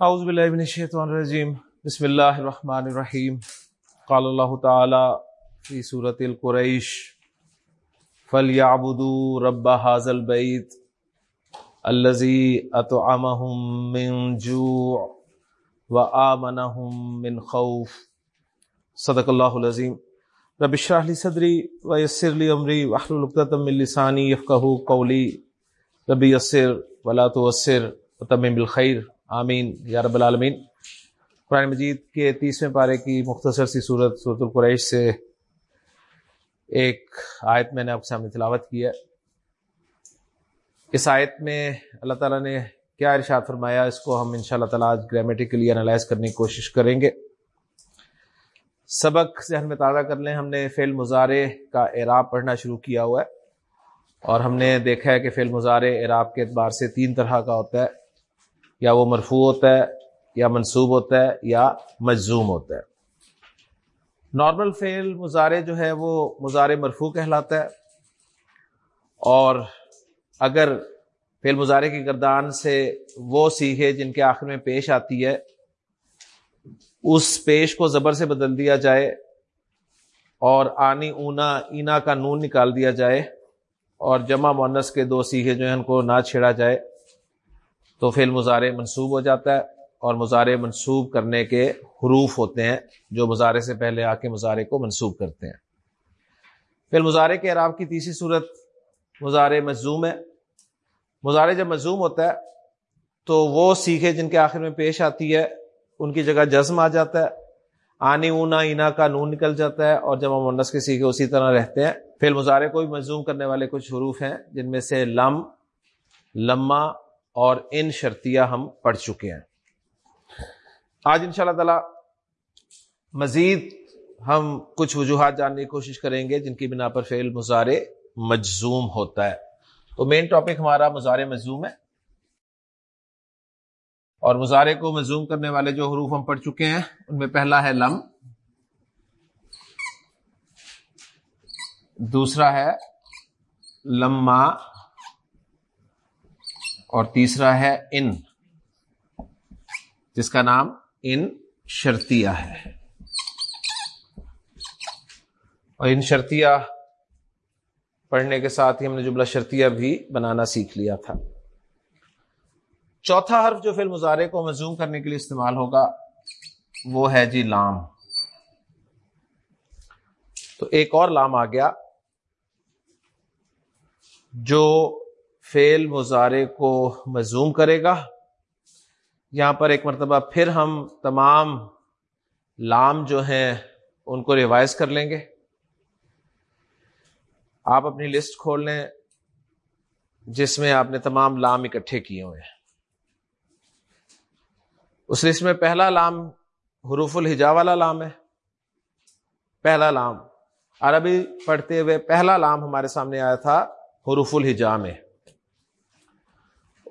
اعوذ باللہ من الشیطان الرجیم۔ بسم اللہ الرحمن الرحیم۔ قال اللہ تعالی فی سورة القریش، فَلْيَعْبُدُوا رَبَّ هَذَا الْبَيْتِ الَّذِي أَطْعَمَهُم مِّن جُوعٍ وَآمَنَهُم مِّن خَوْفٍ۔ صدق اللہ العظیم۔ رب اشرح لي صدری ويسر لي امری، واحلل عقدۃ من لسانی يفقهوا قولی۔ رب یسر ولا تعسر وتمم بالخیر۔ آمین. یا رب العالمین. قرآن مجید کے تیسویں پارے کی مختصر سی صورت صورت القریش سے ایک آیت میں نے آپ کے سامنے تلاوت کی ہے. اس آیت میں اللہ تعالیٰ نے کیا ارشاد فرمایا؟ اس کو ہم ان شاء اللہ تعالیٰ آج گرامیٹیکلی انالائز کرنے کی کوشش کریں گے. سبق ذہن میں تازہ کر لیں، ہم نے فعل مظاہرے کا اعراب پڑھنا شروع کیا ہوا ہے اور ہم نے دیکھا ہے کہ فعل مظاہرے اعراب کے اعتبار سے تین طرح کا ہوتا ہے. یا وہ مرفوع ہوتا ہے، یا منصوب ہوتا ہے، یا مجزوم ہوتا ہے۔ نارمل فعل مظاہرے جو ہے، وہ مظاہرے مرفوع کہلاتا ہے۔ اور اگر فعل مظاہرے کی گردان سے وہ سیکھے جن کے آخر میں پیش آتی ہے، اس پیش کو زبر سے بدل دیا جائے اور آنی، اونا، اینا کا نون نکال دیا جائے اور جمع مونس کے دو سیکھے جو ہیں، ان کو نہ چھیڑا جائے۔ تو فعل مظاہرے منصوب ہو جاتا ہے اور مظاہرے منصوب کرنے کے حروف ہوتے ہیں جو مظاہرے سے پہلے آ کے مظاہرے کو منصوب کرتے ہیں۔ فعل مظاہرے کے عراب کی تیسری صورت مظاہرے مزوم ہے۔ مظاہرے جب مزوم ہوتا ہے تو وہ سیکھے جن کے آخر میں پیش آتی ہے، ان کی جگہ جزم آ جاتا ہے۔ آنی، اونا، اینا کا نون نکل جاتا ہے اور جب ہم منس کے سیکھے اسی طرح رہتے ہیں۔ فعل مظاہرے کو بھی مزوم کرنے والے کچھ حروف ہیں جن میں سے لم، لما اور ان شرطیہ ہم پڑھ چکے ہیں۔ آج ان شاء اللہ تعالی مزید ہم کچھ وجوہات جاننے کی کوشش کریں گے جن کی بنا پر فعل مظاہرے مجزوم ہوتا ہے۔ تو مین ٹاپک ہمارا مظاہرے مجزوم ہے۔ اور مظاہرے کو مزوم کرنے والے جو حروف ہم پڑھ چکے ہیں، ان میں پہلا ہے لم۔ دوسرا ہے لما۔ اور تیسرا ہے ان، جس کا نام ان شرطیہ ہے۔ اور ان شرطیہ پڑھنے کے ساتھ ہی ہم نے جملہ شرطیہ بھی بنانا سیکھ لیا تھا۔ چوتھا حرف جو فی مظاہرے کو مزوم کرنے کے لیے استعمال ہوگا، وہ ہے جی لام۔ تو ایک اور لام آ گیا، جو فیل مظاہرے کو مزوم کرے گا۔ یہاں پر ایک مرتبہ پھر ہم تمام لام جو ہیں ان کو ریوائز کر لیں گے۔ آپ اپنی لسٹ کھول لیں جس میں آپ نے تمام لام اکٹھے کیے ہوئے ہیں۔ اس لسٹ میں پہلا لام حروف الحجا والا لام ہے۔ پہلا لام۔ عربی پڑھتے ہوئے پہلا لام ہمارے سامنے آیا تھا حروف الحجا میں۔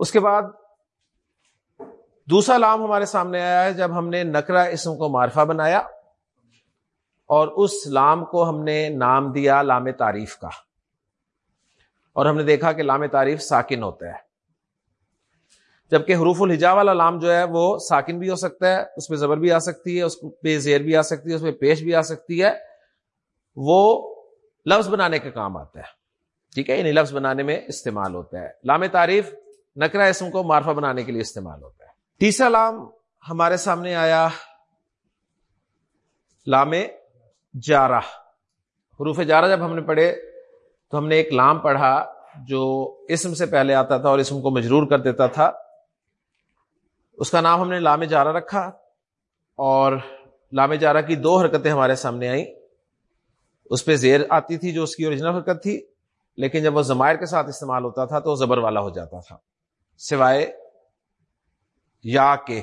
اس کے بعد دوسرا لام ہمارے سامنے آیا ہے جب ہم نے نکرا اسم کو معرفہ بنایا اور اس لام کو ہم نے نام دیا لام تعریف کا اور ہم نے دیکھا کہ لام تعریف ساکن ہوتا ہے۔ جبکہ حروف الحجا والا لام جو ہے وہ ساکن بھی ہو سکتا ہے، اس پہ زبر بھی آ سکتی ہے، اس پہ زیر بھی آ سکتی ہے، اس پہ پیش بھی آ سکتی ہے۔ وہ لفظ بنانے کے کام آتا ہے۔ ٹھیک ہے یعنی لفظ بنانے میں استعمال ہوتا ہے۔ لام تعریف نکرا اسم کو معرفہ بنانے کے لیے استعمال ہوتا ہے۔ تیسرا لام ہمارے سامنے آیا لام جارہ۔ حروف جارہ جب ہم نے پڑھے تو ہم نے ایک لام پڑھا جو اسم سے پہلے آتا تھا اور اسم کو مجرور کر دیتا تھا۔ اس کا نام ہم نے لام جارہ رکھا اور لام جارہ کی دو حرکتیں ہمارے سامنے آئیں۔ اس پہ زیر آتی تھی جو اس کی اوریجنل حرکت تھی، لیکن جب وہ زمائر کے ساتھ استعمال ہوتا تھا تو وہ زبر والا ہو جاتا تھا۔ سوائے یا کے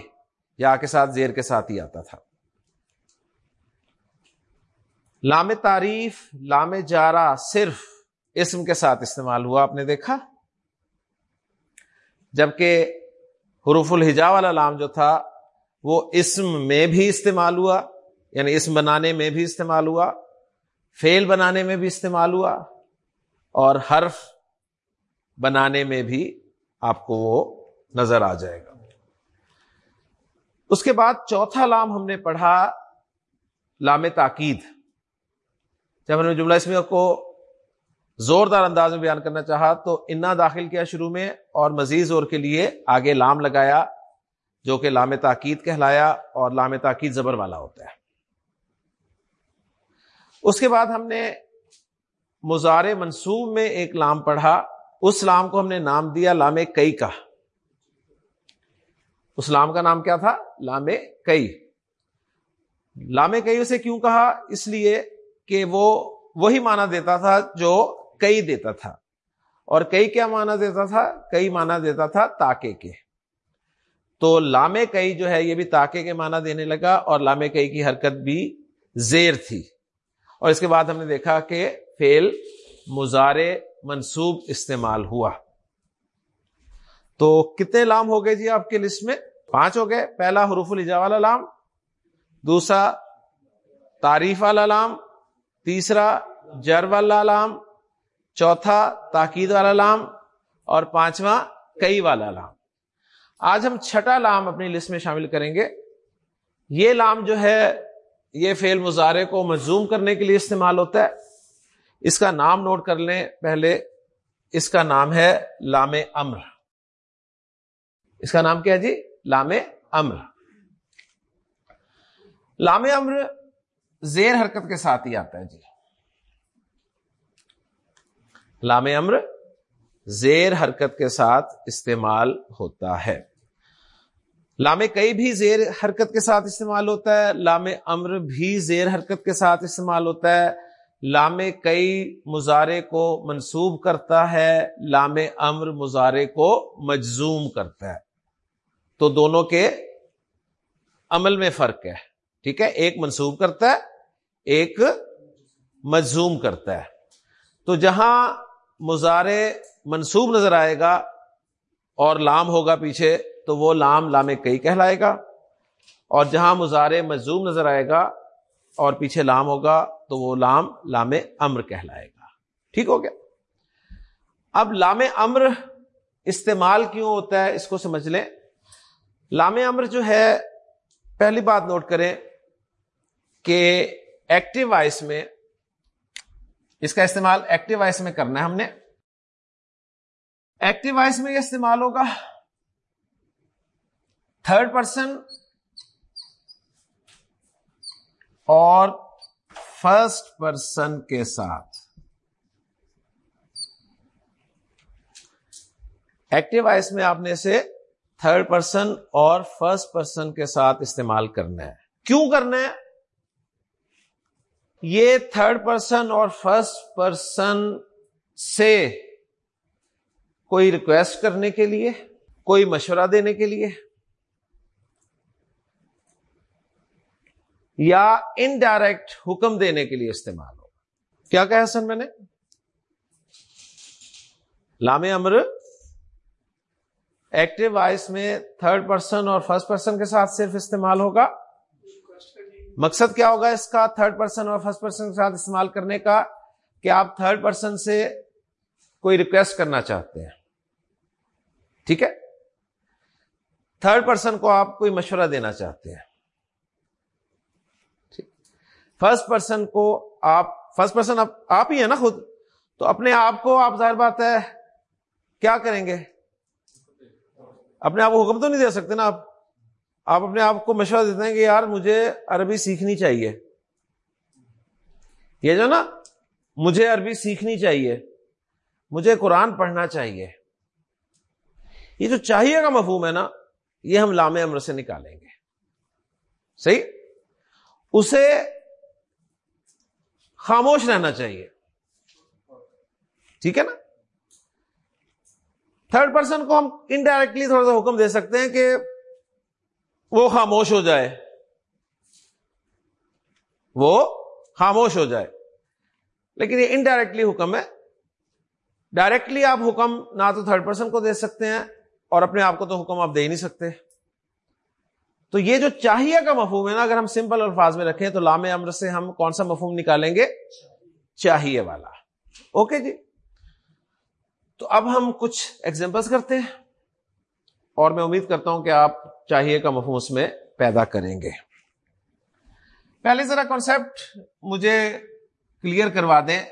یا کے ساتھ زیر کے ساتھ ہی آتا تھا۔ لام تعریف، لام جارا صرف اسم کے ساتھ استعمال ہوا، آپ نے دیکھا؟ جبکہ حروف الحجا والا لام جو تھا، وہ اسم میں بھی استعمال ہوا یعنی اسم بنانے میں بھی استعمال ہوا فیل بنانے میں بھی استعمال ہوا، اور حرف بنانے میں بھی آپ کو وہ نظر آ جائے گا۔ اس کے بعد چوتھا لام ہم نے پڑھا لام تاکید۔ جب ہم نے جملہ اسمیہ کو زوردار انداز میں بیان کرنا چاہا تو انا داخل کیا شروع میں اور مزید زور کے لیے آگے لام لگایا جو کہ لام تاکید کہلایا اور لام تاکید زبر والا ہوتا ہے۔ اس کے بعد ہم نے مزار منصوب میں ایک لام پڑھا۔ اس لام کو ہم نے نام دیا لام کئی کا۔ اس لام کا نام کیا تھا؟ لام کئی۔ لام کئی اسے کیوں کہا؟ اس لیے کہ وہ وہی مانا دیتا تھا جو کئی دیتا تھا۔ اور کئی کیا مانا دیتا تھا؟ کئی مانا دیتا تھا تاکے کے۔ تو لام کئی جو ہے یہ بھی تاکے کے مانا دینے لگا اور لام کئی کی حرکت بھی زیر تھی۔ اور اس کے بعد ہم نے دیکھا کہ فیل مزار منصوب استعمال ہوا۔ تو کتنے لام ہو گئے جی آپ کے لسٹ میں؟ پانچ ہو گئے۔ پہلا حروف الجا والا لام، دوسرا تعریف والا لام، تیسرا جر والا لام، چوتھا تاکید والا لام، اور پانچواں کئی والا لام۔ آج ہم چھٹا لام اپنی لسٹ میں شامل کریں گے۔ یہ لام جو ہے، یہ فیل مظاہرے کو مزوم کرنے کے لیے استعمال ہوتا ہے۔ اس کا نام نوٹ کر لیں پہلے، اس کا نام ہے لام امر۔ اس کا نام کیا جی؟ لام امر۔ لام امر زیر حرکت کے ساتھ ہی آتا ہے جی۔ لام امر زیر حرکت کے ساتھ استعمال ہوتا ہے۔ لام کئی بھی زیر حرکت کے ساتھ استعمال ہوتا ہے، لام امر بھی زیر حرکت کے ساتھ استعمال ہوتا ہے۔ لام کئی مزارے کو منسوب کرتا ہے لام امر مزارے کو مجزوم کرتا ہے۔ تو دونوں کے عمل میں فرق ہے، ٹھیک ہے؟ ایک منسوب کرتا ہے، ایک مجزوم کرتا ہے۔ تو جہاں مزارے منسوب نظر آئے گا اور لام ہوگا پیچھے، تو وہ لام لام کئی کہلائے گا۔ اور جہاں مزارے مزوم نظر آئے گا اور پیچھے لام ہوگا تو وہ لام لام امر کہلائے گا۔ ٹھیک ہو گیا؟ اب لام امر استعمال کیوں ہوتا ہے اس کو سمجھ لیں۔ لام امر جو ہے، پہلی بات نوٹ کریں کہ ایکٹیو وائس میں، اس کا استعمال ایکٹیو وائس میں کرنا ہے ہم نے۔ ایکٹیو وائس میں یہ استعمال ہوگا۔ تھرڈ پرسن اور فرسٹ پرسن کے ساتھ۔ ایکٹیو وائس میں آپ نے اسے تھرڈ پرسن اور فرسٹ پرسن کے ساتھ استعمال کرنا ہے۔ کیوں کرنا ہے؟ یہ تھرڈ پرسن اور فرسٹ پرسن سے کوئی ریکویسٹ کرنے کے لیے، کوئی مشورہ دینے کے لیے۔ یا انڈائریکٹ حکم دینے کے لیے استعمال ہو کیا کہ حسن میں نے؟ لام امر ایکٹیو وائس میں تھرڈ پرسن اور فرسٹ پرسن کے ساتھ صرف استعمال ہوگا۔ مقصد کیا ہوگا اس کا؟ تھرڈ پرسن اور فرسٹ پرسن کے ساتھ استعمال کرنے کا کہ آپ تھرڈ پرسن سے کوئی ریکویسٹ کرنا چاہتے ہیں۔ ٹھیک ہے؟ تھرڈ پرسن کو آپ کوئی مشورہ دینا چاہتے ہیں۔ فرسٹ پرسن کو آپ، فرسٹ پرسن آپ ہی ہیں نا خود؟ تو اپنے آپ کو آپ ظاہر بات ہے، کیا کریں گے؟ اپنے آپ کو حکم تو نہیں دے سکتے نا آپ؟ آپ اپنے آپ کو مشورہ دیتے ہیں کہ یار مجھے عربی سیکھنی چاہیے۔ یہ جو نا، مجھے عربی سیکھنی چاہیے، مجھے قرآن پڑھنا چاہیے۔ یہ جو چاہیے کا مفہوم ہے نا، یہ ہم لام امر سے نکالیں گے۔ صحیح؟ اسے خاموش رہنا چاہیے۔ ٹھیک ہے نا؟ تھرڈ پرسن کو ہم انڈائریکٹلی تھوڑا سا حکم دے سکتے ہیں کہ وہ خاموش ہو جائے۔ وہ خاموش ہو جائے۔ لیکن یہ انڈائریکٹلی حکم ہے۔ ڈائریکٹلی آپ حکم نہ تو تھرڈ پرسن کو دے سکتے ہیں اور اپنے آپ کو تو حکم آپ دے ہی نہیں سکتے۔ تو یہ جو چاہیے کا مفہوم ہے نا، اگر ہم سمپل الفاظ میں رکھیں تو لام امر سے ہم کون سا مفہوم نکالیں گے؟ چاہیے والا۔ اوکے جی؟ تو اب ہم کچھ ایگزامپلس کرتے ہیں اور میں امید کرتا ہوں کہ آپ چاہیے کا مفہوم اس میں پیدا کریں گے۔ پہلے ذرا کانسیپٹ مجھے کلیئر کروا دیں۔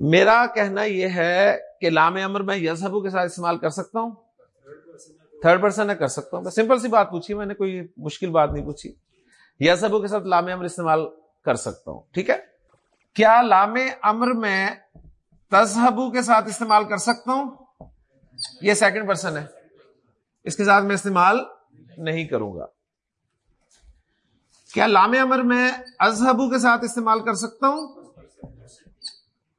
میرا کہنا یہ ہے کہ لام امر میں یزہبو کے ساتھ استعمال کر سکتا ہوں۔ تھرڈ پرسن میں کر سکتا ہوں۔ سمپل سی بات پوچھی، میں نے کوئی مشکل بات نہیں پوچھی۔ یزہبو کے ساتھ لام امر استعمال کر سکتا ہوں، ٹھیک ہے؟ کیا لام امر میں تذہبو کے ساتھ استعمال کر سکتا ہوں؟ یہ سیکنڈ پرسن ہے۔ اس کے ساتھ میں استعمال نہیں کروں گا۔ کیا لام امر میں ازہبو کے ساتھ استعمال کر سکتا ہوں؟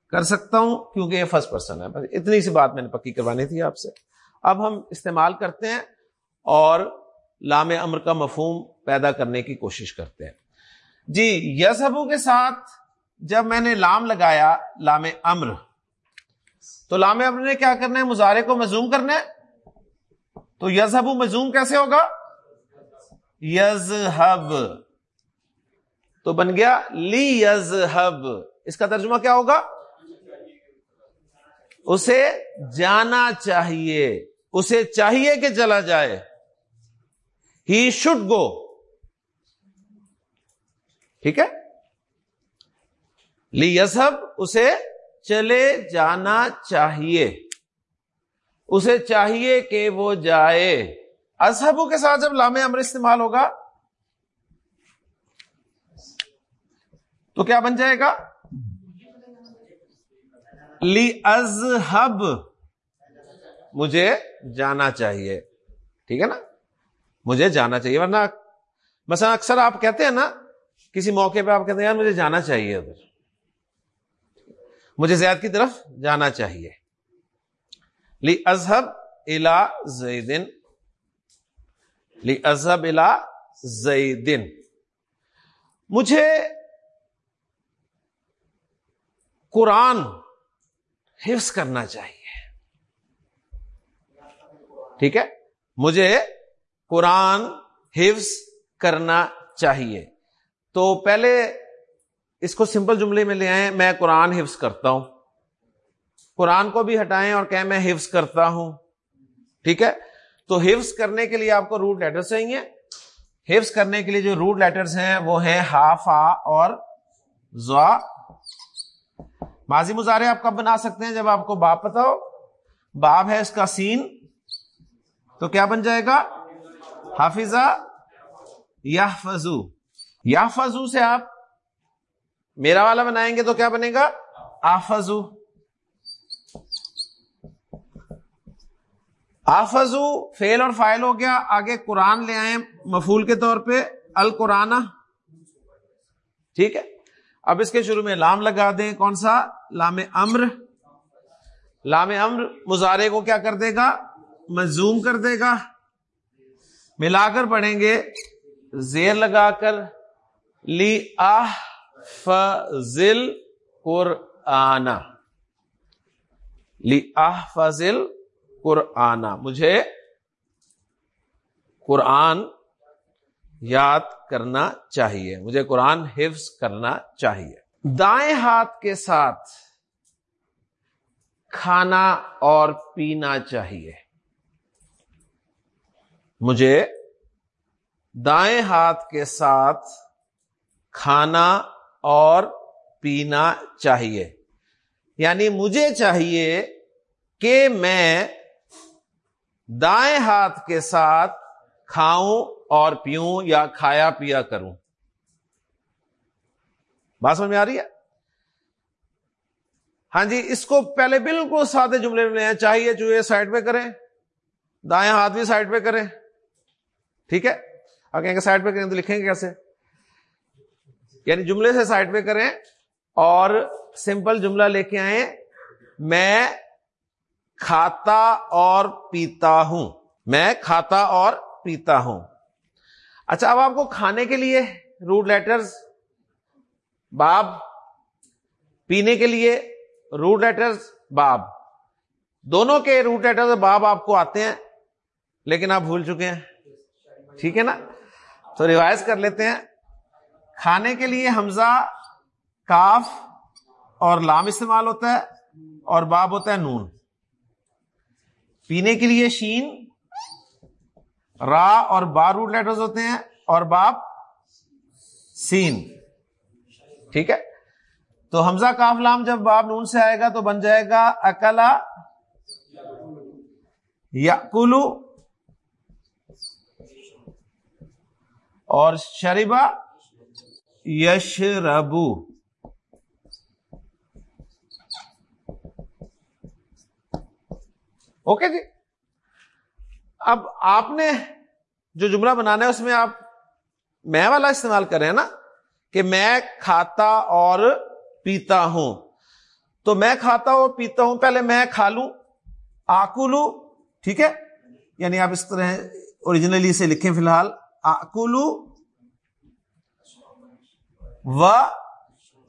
کر سکتا ہوں، کیونکہ یہ فرسٹ پرسن ہے۔ بس اتنی سی بات میں نے پکی کروانی تھی آپ سے۔ اب ہم استعمال کرتے ہیں اور لام امر کا مفہوم پیدا کرنے کی کوشش کرتے ہیں۔ جی یسبو کے ساتھ جب میں نے لام لگایا، لام امر، تو لام امر نے کیا کرنا ہے؟ مظاہرے کو مزوم کرنا ہے۔ تو یزہبو مزوم کیسے ہوگا؟ یزہب تو بن گیا لی یزہب اس کا ترجمہ کیا ہوگا؟ اسے جانا چاہیے۔ اسے چاہیے کہ چلا جائے۔ ہی شوڈ گو ٹھیک ہے؟ لی یسب اسے چلے جانا چاہیے۔ اسے چاہیے کہ وہ جائے۔ اصحبو کے ساتھ جب لام امر استعمال ہوگا، تو کیا بن جائے گا؟ لی ازہب مجھے جانا چاہیے۔ ٹھیک ہے نا؟ مجھے جانا چاہیے۔ ورنہ مثلا اکثر آپ کہتے ہیں نا، کسی موقع پہ آپ کہتے ہیں، یار مجھے جانا چاہیے ادھر۔ مجھے زیاد کی طرف جانا چاہیے۔ لی ازہب الا زیدن لی ازہب الا زیدن مجھے قرآن حفظ کرنا چاہیے۔ ٹھیک ہے؟ مجھے قرآن حفظ کرنا چاہیے۔ تو پہلے اس کو سمپل جملے میں لے آئیں۔ میں قرآن حفظ کرتا ہوں۔ قرآن کو بھی ہٹائیں اور کہ میں حفظ کرتا ہوں۔ ٹھیک ہے؟ تو حفظ کرنے کے لیے آپ کو روٹ لیٹر چاہیے۔ حفظ کرنے کے لیے جو روٹ لیٹرز ہیں وہ ہیں ہاف آ اور زوا ماضی مظاہرے آپ کب بنا سکتے ہیں؟ جب آپ کو باپ پتا ہو باب ہے اس کا سین۔ تو کیا بن جائے گا؟ حافظہ یا فضو یا فضو سے آپ میرا والا بنائیں گے تو کیا بنے گا؟ آفزو آفزو فیل اور فائل ہو گیا۔ آگے قرآن لے آئے مفول کے طور پہ۔ القرآن ٹھیک ہے؟ اب اس کے شروع میں لام لگا دیں۔ کون سا؟ لام امر۔ لام امر مظاہرے کو کیا کر دے گا؟ مزوم کر دے گا۔ ملا کر پڑھیں گے۔ زیر لگا کر۔ لی آہ فضل قرآن۔ لی آہ فضل قرآن۔ مجھے قرآن یاد کرنا چاہیے۔ مجھے قرآن حفظ کرنا چاہیے۔ دائیں ہاتھ کے ساتھ کھانا اور پینا چاہیے۔ مجھے دائیں ہاتھ کے ساتھ کھانا اور پینا چاہیے۔ یعنی مجھے چاہیے کہ میں دائیں ہاتھ کے ساتھ کھاؤں اور پیوں یا کھایا پیا کروں۔ بات سمجھ میں آ رہی ہے؟ ہاں جی اس کو پہلے بالکل سادے جملے میں چاہیے جو یہ سائڈ پہ کریں، دائیں ہاتھ بھی سائڈ پہ کریں۔ ٹھیک ہے؟ آپ کہیں گے سائڈ پہ کریں تو لکھیں گے کیسے؟ یعنی جملے سے سائڈ پہ کریں اور سمپل جملہ لے کے آئیں، میں کھاتا اور پیتا ہوں۔ میں کھاتا اور پیتا ہوں۔ اچھا اب آپ کو کھانے کے لیے روٹ لیٹرز باب، پینے کے لیے روٹ لیٹرز باب۔ دونوں کے روٹ لیٹرز باب آپ کو آتے ہیں، لیکن آپ بھول چکے ہیں۔ ٹھیک ہے نا؟ تو ریوائز کر لیتے ہیں، کھانے کے لیے حمزہ کاف اور لام استعمال ہوتا ہے اور باب ہوتا ہے نون۔ پینے کے لیے شین، را اور با روٹ لیٹرز ہوتے ہیں اور باپ سین۔ ٹھیک ہے؟ تو حمزہ کاف لام جب باب نون سے آئے گا تو بن جائے گا اکلا یا کلو اور شریبا یش ربو اوکے جی۔ اب آپ نے جو جملہ بنانا ہے اس میں آپ میں والا استعمال کر رہے ہیں نا کہ میں کھاتا اور پیتا ہوں۔ تو میں کھاتا ہوں پیتا ہوں، پہلے میں کھا لوں آکولو ٹھیک ہے؟ یعنی آپ اس طرح اوریجنلی سے لکھیں فی الحال۔ آکولو و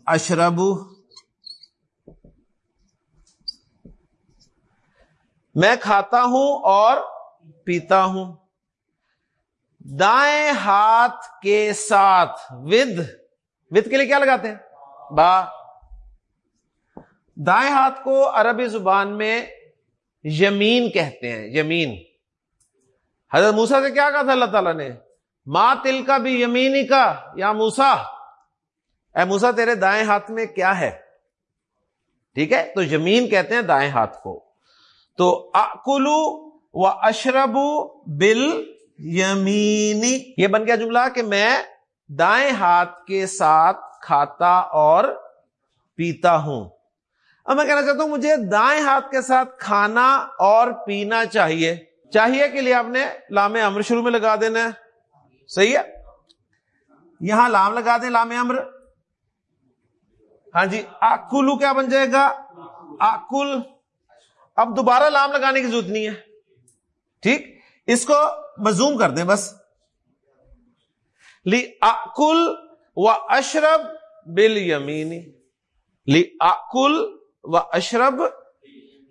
اشربو۔ میں کھاتا ہوں اور پیتا ہوں۔ دائیں ہاتھ کے ساتھ ود۔ ود کے لیے کیا لگاتے ہیں؟ با۔ دائیں ہاتھ کو عربی زبان میں یمین کہتے ہیں، یمین۔ حضرت موسا سے کیا کہا تھا اللہ تعالیٰ نے؟ ماں تل کا بھی یمینی کا، یا موسا اے موسا تیرے دائیں ہاتھ میں کیا ہے؟ ٹھیک ہے؟ تو یمین کہتے ہیں دائیں ہاتھ کو۔ تو اکلو و اشربو بل یمینی۔ یہ بن گیا جملہ کہ میں دائیں ہاتھ کے ساتھ کھاتا اور پیتا ہوں۔ اب میں کہنا چاہتا ہوں، مجھے دائیں ہاتھ کے ساتھ کھانا اور پینا چاہیے۔ چاہیے کے لیے آپ نے لام امر شروع میں لگا دینا ہے۔ صحیح ہے؟ یہاں لام لگا دیں، لام امر۔ ہاں جی آکلو کیا بن جائے گا؟ آکل۔ اب دوبارہ لام لگانے کی ضرورت نہیں ہے۔ ٹھیک؟ اس کو مزوم کر دیں بس۔ لی آکل و اشرب بل یمینی لی آکل و اشرب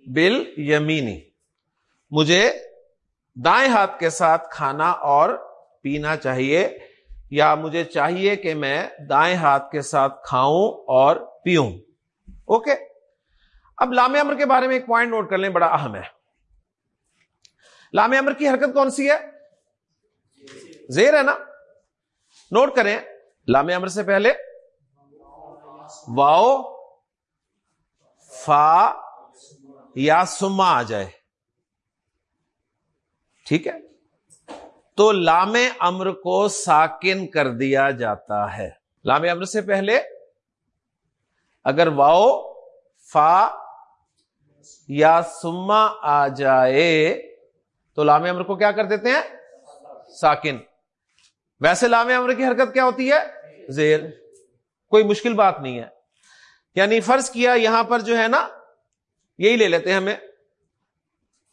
بل یمینی مجھے دائیں ہاتھ کے ساتھ کھانا اور پینا چاہیے یا مجھے چاہیے کہ میں دائیں ہاتھ کے ساتھ کھاؤں اور پیوں۔ اوکے؟ اب لام امر کے بارے میں ایک پوائنٹ نوٹ کر لیں، بڑا اہم ہے۔ لام امر کی حرکت کون سی ہے؟ زیر ہے نا؟ نوٹ کریں لام امر سے پہلے، واؤ، فا یا سما آ جائے۔ ٹھیک ہے؟ تو لام امر کو ساکن کر دیا جاتا ہے۔ لام امر سے پہلے اگر واؤ، فا یا سما آ جائے، تو لام امر کو کیا کر دیتے ہیں؟ ساکن۔ ویسے لام امر کی حرکت کیا ہوتی ہے؟ زیر۔ کوئی مشکل بات نہیں ہے۔ یعنی فرض کیا، یہاں پر جو ہے نا، یہی لے لیتے ہیں ہمیں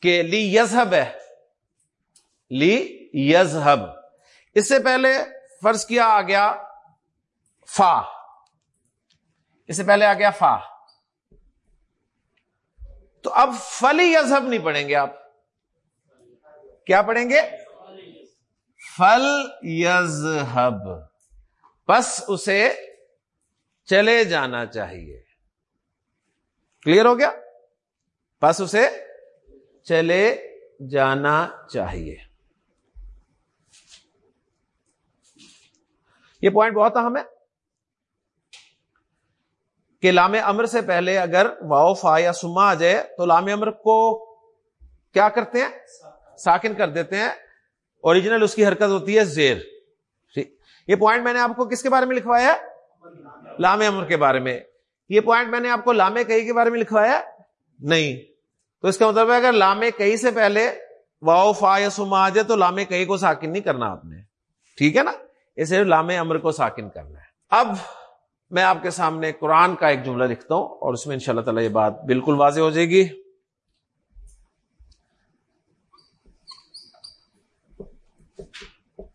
کہ لی یزہب ہے لی یزہب اس سے پہلے فرض کیا آ گیا فا۔ اس سے پہلے آ گیا فا۔ تو اب فلی یزہب نہیں پڑھیں گے آپ۔ کیا پڑھیں گے؟ فل یزہب بس اسے چلے جانا چاہیے۔ کلیئر ہو گیا؟ بس اسے چلے جانا چاہیے۔ یہ پوائنٹ بہت اہم ہے کہ لام امر سے پہلے اگر واؤ فا یا سما آ جائے تو لام امر کو کیا کرتے ہیں؟ ساکن کر دیتے ہیں۔ اوریجنل اس کی حرکت ہوتی ہے زیر۔ یہ پوائنٹ میں نے آپ کو کس کے بارے میں لکھوایا ہے؟ لام امر کے بارے میں۔ یہ پوائنٹ میں نے آپ کو لامے کئی کے بارے میں لکھوایا نہیں۔ تو اس کا مطلب ہے اگر لامے کئی سے پہلے واؤ فا یا سما آ جائے تو لامے کئی کو ساکن نہیں کرنا آپ نے۔ ٹھیک ہے نا؟ اسے لام امر کو ساکن کرنا ہے۔ اب میں آپ کے سامنے قرآن کا ایک جملہ لکھتا ہوں اور اس میں ان شاء اللہ تعالی یہ بات بالکل واضح ہو جائے گی۔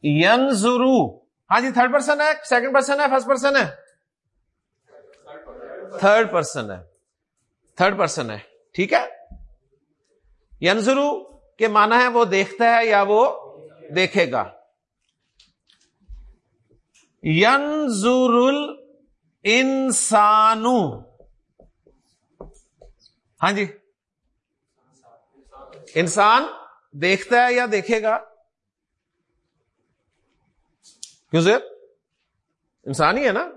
ینزرو ہاں جی تھرڈ پرسن ہے سیکنڈ پرسن ہے فرسٹ پرسن ہے۔ تھرڈ پرسن ہے۔ تھرڈ پرسن ہے۔ ٹھیک ہے؟ ینزرو کے مانا ہے وہ دیکھتا ہے یا وہ دیکھے گا۔ ینزر انسانو ہاں جی انسان دیکھتا ہے یا دیکھے گا کیوں زیر؟ انسان ہی ہے نا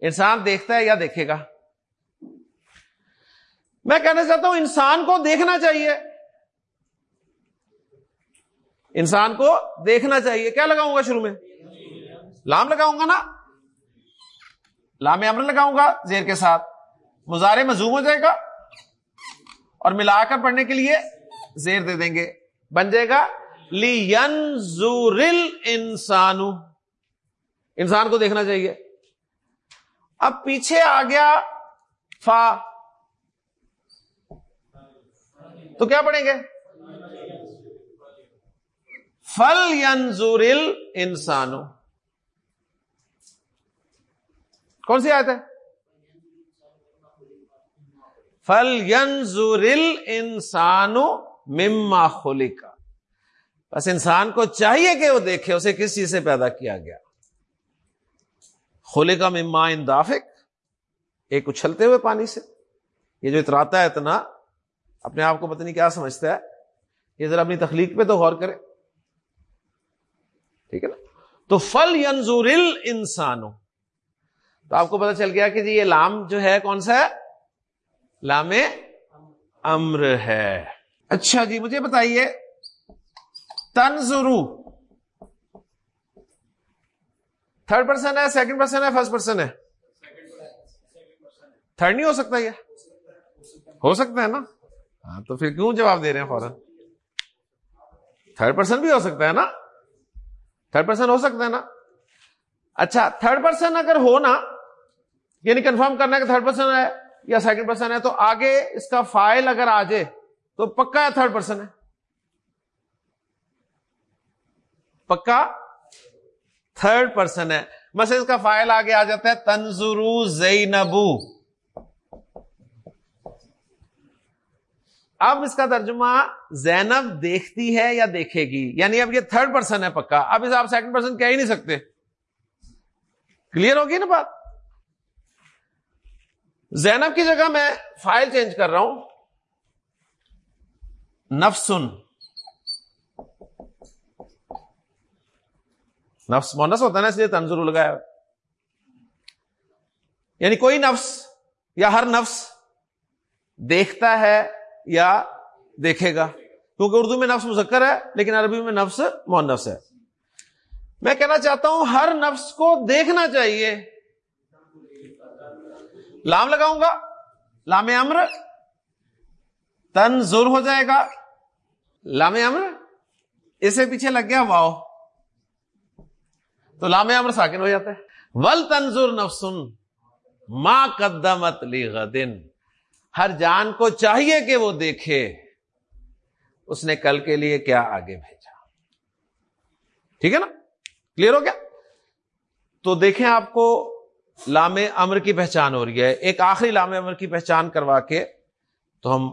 انسان دیکھتا ہے یا دیکھے گا میں کہنا چاہتا ہوں انسان کو دیکھنا چاہیے انسان کو دیکھنا چاہیے کیا لگاؤں گا شروع میں؟ لام لگاؤں گا نا؟ لام امر لگاؤں گا زیر کے ساتھ۔ مزارے مزوم ہو جائے گا۔ اور ملا کر پڑھنے کے لیے زیر دے دیں گے۔ بن جائے گا لی انسانو۔ انسان کو دیکھنا چاہیے۔ اب پیچھے آ گیا فا۔ تو کیا پڑھیں گے؟ فل ینزورل انسانو۔ کون سی آیت ہے؟ فل ینزورل انسانو مما خلقا بس انسان کو چاہیے کہ وہ دیکھے، اسے کس چیز سے پیدا کیا گیا؟ خلے کا مما اندافک ایک اچھلتے ہوئے پانی سے۔ یہ جو اتراتا ہے اتنا، اپنے آپ کو پتہ نہیں کیا سمجھتا ہے۔ یہ ذرا اپنی تخلیق پہ تو غور کرے ٹھیک ہے نا؟ تو فل ینزورل انسانو تو آپ کو پتا چل گیا کہ جی یہ لام جو ہے کون سا ہے؟ لام امر ہے۔ اچھا جی مجھے بتائیے، تنظرو۔ تھرڈ پرسن ہے سیکنڈ پرسن ہے فرسٹ پرسن ہے؟ تھرڈ نہیں ہو سکتا یہ؟ ہو سکتا ہے نا؟ ہاں تو پھر کیوں جواب دے رہے ہیں فوراً؟ تھرڈ پرسن بھی ہو سکتا ہے نا؟ تھرڈ پرسن ہو سکتا ہے نا؟ اچھا تھرڈ پرسن اگر ہو نا یعنی کنفرم کرنا کہ تھرڈ پرسن ہے یا سیکنڈ پرسن ہے، تو آگے اس کا فائل اگر آ جائے، تو پکا ہے تھرڈ پرسن ہے؟ پکا تھرڈ پرسن ہے۔ بس اس کا فائل آگے آ جاتا ہے، تنظرو زینبو۔ اب اس کا ترجمہ زینب دیکھتی ہے یا دیکھے گی؟ یعنی اب یہ تھرڈ پرسن ہے پکا۔ اب اس آپ سیکنڈ پرسن کہہ ہی نہیں سکتے۔ کلیئر ہوگی نا بات؟ زینب کی جگہ میں فائل چینج کر رہا ہوں۔ نفسن۔ نفس مونس ہوتا ہے نا، اس لیے تنظر لگایا۔ یعنی کوئی نفس یا ہر نفس دیکھتا ہے یا دیکھے گا۔ کیونکہ اردو میں نفس مذکر ہے، لیکن عربی میں نفس مونس ہے۔ میں کہنا چاہتا ہوں، ہر نفس کو دیکھنا چاہیے۔ لام لگاؤں گا؟ لام امر؟ تنظر ہو جائے گا۔ لام امر؟ اسے پیچھے لگ گیا، واؤ۔ تو لام امر ساکن ہو جاتا ہے۔ ول تنظر نفسن ماں قدمت لی غدن ہر جان کو چاہیے کہ وہ دیکھے۔ اس نے کل کے لیے کیا آگے بھیجا۔ ٹھیک ہے نا؟ کلیئر ہو گیا؟ تو دیکھیں آپ کو لام امر کی پہچان ہو رہی ہے۔ ایک آخری لام امر کی پہچان کروا کے تو ہم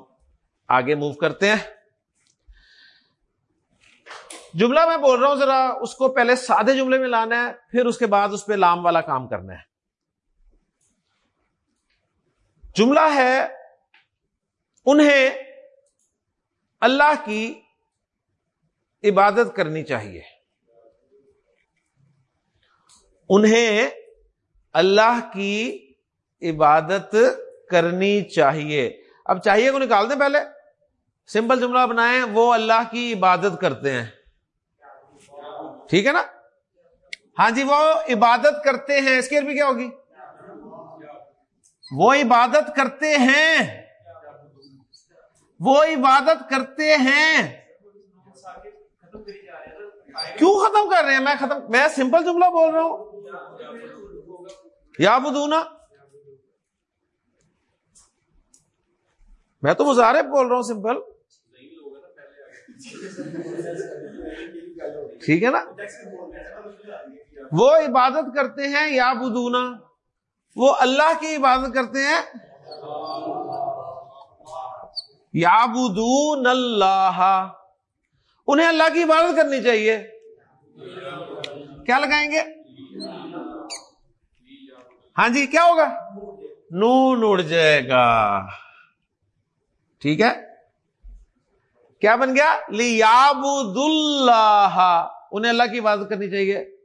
آگے موو کرتے ہیں۔ جملہ میں بول رہا ہوں، ذرا اس کو پہلے سادے جملے میں لانا ہے، پھر اس کے بعد اس پہ لام والا کام کرنا ہے۔ جملہ ہے، انہیں اللہ کی عبادت کرنی چاہیے۔ انہیں اللہ کی عبادت کرنی چاہیے۔ اب چاہیے کو نکال دیں پہلے۔ سمپل جملہ بنائیں، وہ اللہ کی عبادت کرتے ہیں۔ ٹھیک ہے نا؟ ہاں جی وہ عبادت کرتے ہیں۔ اس کی عربی کیا ہوگی؟ وہ عبادت کرتے ہیں۔ وہ عبادت کرتے ہیں۔ کیوں ختم کر رہے ہیں؟ میں ختم، میں سمپل جملہ بول رہا ہوں۔ یا بدونا میں تو مظاہرے بول رہا ہوں سمپل ٹھیک ہے نا؟ وہ عبادت کرتے ہیں یا بدونا وہ اللہ کی عبادت کرتے ہیں۔ یا بدون اللہ انہیں اللہ کی عبادت کرنی چاہیے۔ کیا لگائیں گے؟ ہاں جی کیا ہوگا؟ نون اڑ جائے گا۔ ٹھیک ہے؟ کیا بن گیا؟ لیاب اللہ انہیں اللہ کی عبادت کرنی چاہیے۔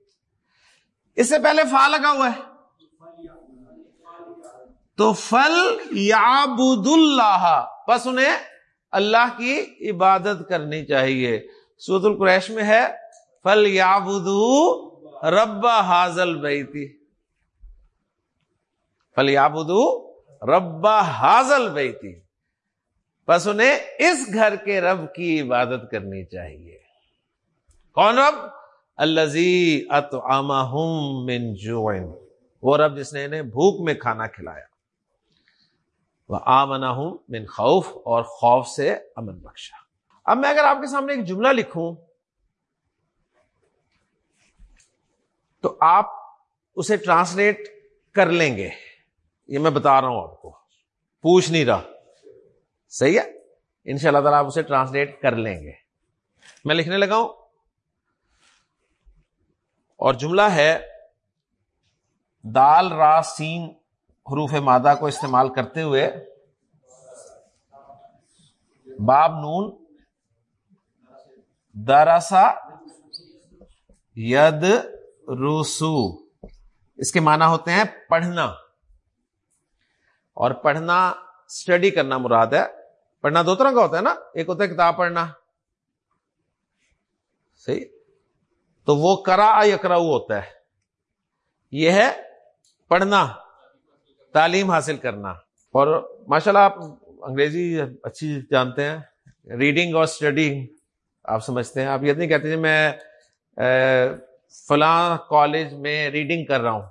اس سے پہلے فا لگا ہوا ہے۔ تو فل یا اللہ بس انہیں اللہ کی عبادت کرنی چاہیے۔ سود القریش میں ہے، فل یا رب حاضل بیتی فل یا رب حاضل بیتی بس انہیں اس گھر کے رب کی عبادت کرنی چاہیے۔ کون رب؟ الزی من جوئن وہ رب جس نے انہیں بھوک میں کھانا کھلایا۔ وہ آمنا ہوں من خوف اور خوف سے امن بخشا۔ اب میں اگر آپ کے سامنے ایک جملہ لکھوں، تو آپ اسے ٹرانسلیٹ کر لیں گے۔ یہ میں بتا رہا ہوں آپ کو۔ پوچھ نہیں رہا۔ صحیح ہے؟ ان شاء اللہ تعالیٰ آپ اسے ٹرانسلیٹ کر لیں گے۔ میں لکھنے لگا ہوں۔ اور جملہ ہے، دال، را، سین حروف مادہ کو استعمال کرتے ہوئے باب نون دراسا ید روسو اس کے معنی ہوتے ہیں پڑھنا۔ اور پڑھنا اسٹڈی کرنا مراد ہے۔ پڑھنا دو طرح کا ہوتا ہے نا۔ ایک ہوتا ہے کتاب پڑھنا۔ صحیح؟ تو وہ کرا یکرا ہوتا ہے۔ یہ ہے پڑھنا، تعلیم حاصل کرنا۔ اور ماشاء اللہ آپ انگریزی اچھی جانتے ہیں۔ ریڈنگ اور اسٹڈیگ آپ سمجھتے ہیں۔ آپ یہ نہیں کہتے میں فلاں کالج میں ریڈنگ کر رہا ہوں۔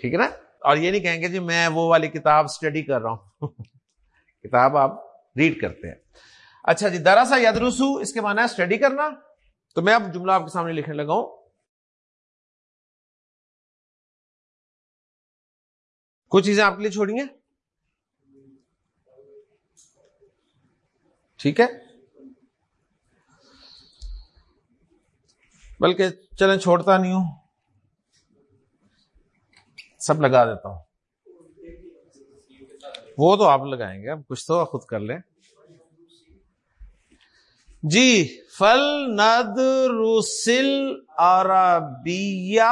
ٹھیک ہے نا؟ اور یہ نہیں کہیں گے جی میں وہ والی کتاب اسٹڈی کر رہا ہوں۔ کتاب آپ ریڈ کرتے ہیں۔ اچھا جی دراسا یدرسو، اس کے معنی ہے اسٹڈی کرنا۔ تو میں اب جملہ آپ کے سامنے لکھنے لگا ہوں۔ کچھ چیزیں آپ کے لیے چھوڑی ہیں؟ ٹھیک ہے۔ بلکہ چلیں چھوڑتا نہیں ہوں۔ سب لگا دیتا ہوں۔ وہ تو آپ لگائیں گے اب کچھ تو خود کر لیں۔ جی فل ند رسل عربیہ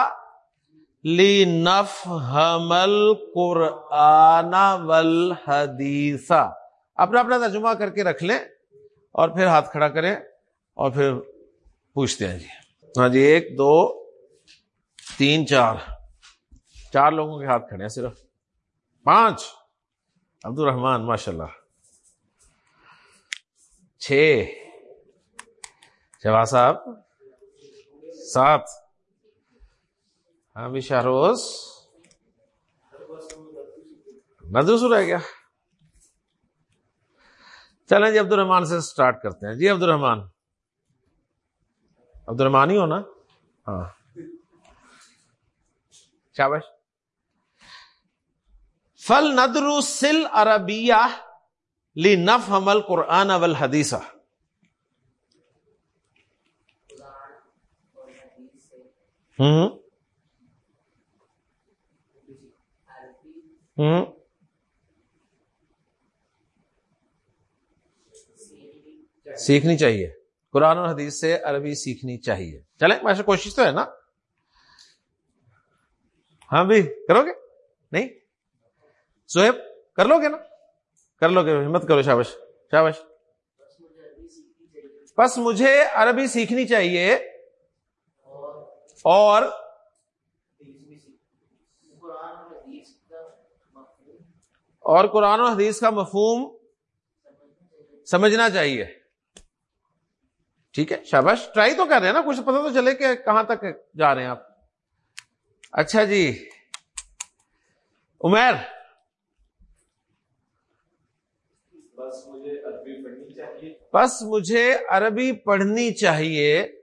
لی نف حمل قرآن ول حدیثہ اپنا اپنا ترجمہ کر کے رکھ لیں اور پھر ہاتھ کھڑا کریں اور پھر پوچھتے ہیں جی۔ ہاں جی ایک، دو، تین، چار۔ چار لوگوں کے ہاتھ کھڑے ہیں، صرف پانچ۔ عبد الرحمان ماشاء اللہ چھ۔ شہباز صاحب، سات۔ ہاں بھی شہروز مدرس رہ گیا۔ چلیں جی عبد الرحمان سے اسٹارٹ کرتے ہیں۔ جی عبد الرحمان عبد الرحمان ہی ہونا؟ ہاں۔ شابش فل ندر سل عربیہ لی نف حمل قرآن اول حدیثہ۔ ہوں ہوں سیکھنی چاہیے۔ قرآن اور حدیث سے عربی سیکھنی چاہیے۔ چلیں ویسے کوشش تو ہے نا۔ ہاں بھی، کرو گے؟ نہیں؟ سہیب، کر لو گے نا؟ کر لو گے، ہمت کرو شابش شابش بس مجھے عربی سیکھنی چاہیے۔ اور اور قرآن و حدیث کا مفہوم سمجھنا چاہیے۔ ٹھیک ہے شابش ٹرائی تو کر رہے ہیں نا، کچھ پتہ تو چلے کہ کہاں تک جا رہے ہیں آپ۔ اچھا جی۔ عمیر۔ بس مجھے عربی پڑھنی چاہیے۔